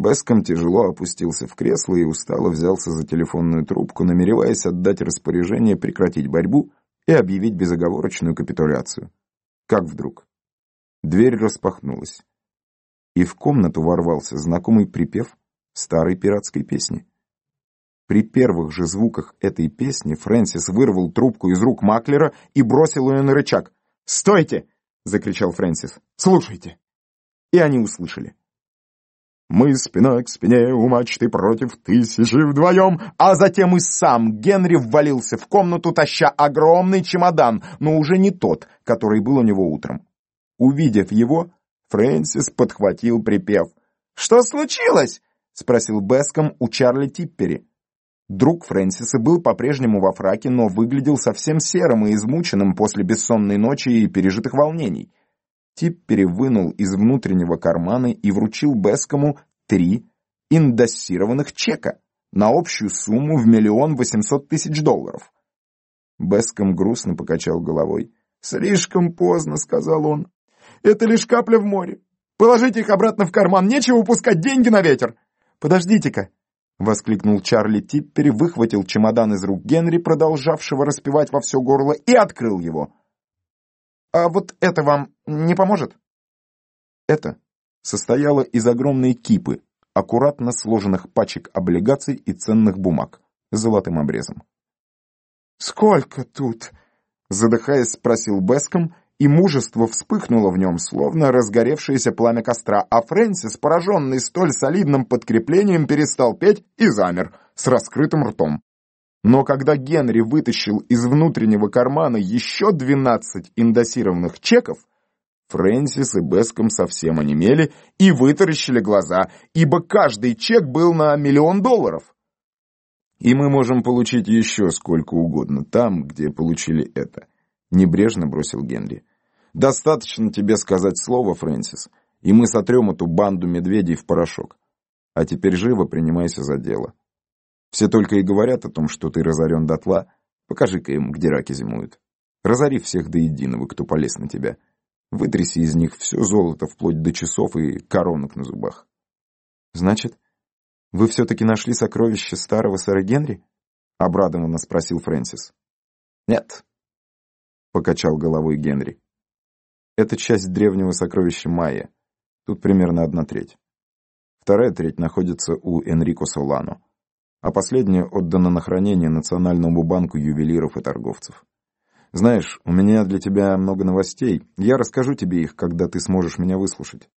Беском тяжело опустился в кресло и устало взялся за телефонную трубку, намереваясь отдать распоряжение прекратить борьбу и объявить безоговорочную капитуляцию. Как вдруг? Дверь распахнулась, и в комнату ворвался знакомый припев старой пиратской песни. При первых же звуках этой песни Фрэнсис вырвал трубку из рук Маклера и бросил ее на рычаг. «Стойте!» — закричал Фрэнсис. «Слушайте!» И они услышали. Мы спина к спине у мачты против тысячи вдвоем, а затем и сам Генри ввалился в комнату, таща огромный чемодан, но уже не тот, который был у него утром. Увидев его, Фрэнсис подхватил припев. «Что случилось?» — спросил Беском у Чарли Типпери. Друг Фрэнсиса был по-прежнему во фраке, но выглядел совсем серым и измученным после бессонной ночи и пережитых волнений. Типпери вынул из внутреннего кармана и вручил Бескому три индоссированных чека на общую сумму в миллион восемьсот тысяч долларов. Беском грустно покачал головой. «Слишком поздно», — сказал он. «Это лишь капля в море. Положите их обратно в карман, нечего упускать деньги на ветер». «Подождите-ка», — воскликнул Чарли Типпери, выхватил чемодан из рук Генри, продолжавшего распевать во все горло, и открыл его. А вот это вам не поможет? Это состояло из огромной кипы, аккуратно сложенных пачек облигаций и ценных бумаг золотым обрезом. «Сколько тут?» — задыхаясь, спросил Беском, и мужество вспыхнуло в нем, словно разгоревшееся пламя костра, а Фрэнсис, пораженный столь солидным подкреплением, перестал петь и замер с раскрытым ртом. Но когда Генри вытащил из внутреннего кармана еще 12 индосированных чеков, Фрэнсис и Беском совсем онемели и вытаращили глаза, ибо каждый чек был на миллион долларов. И мы можем получить еще сколько угодно там, где получили это, небрежно бросил Генри. Достаточно тебе сказать слово, Фрэнсис, и мы сотрем эту банду медведей в порошок. А теперь живо принимайся за дело. Все только и говорят о том, что ты разорен дотла. Покажи-ка им, где раки зимуют. Разори всех до единого, кто полез на тебя. Вытряси из них все золото, вплоть до часов и коронок на зубах. Значит, вы все-таки нашли сокровище старого сэра Генри? Обрадованно спросил Фрэнсис. Нет, покачал головой Генри. Это часть древнего сокровища Майя. Тут примерно одна треть. Вторая треть находится у Энрико Солано а последнее отдано на хранение Национальному банку ювелиров и торговцев. Знаешь, у меня для тебя много новостей. Я расскажу тебе их, когда ты сможешь меня выслушать.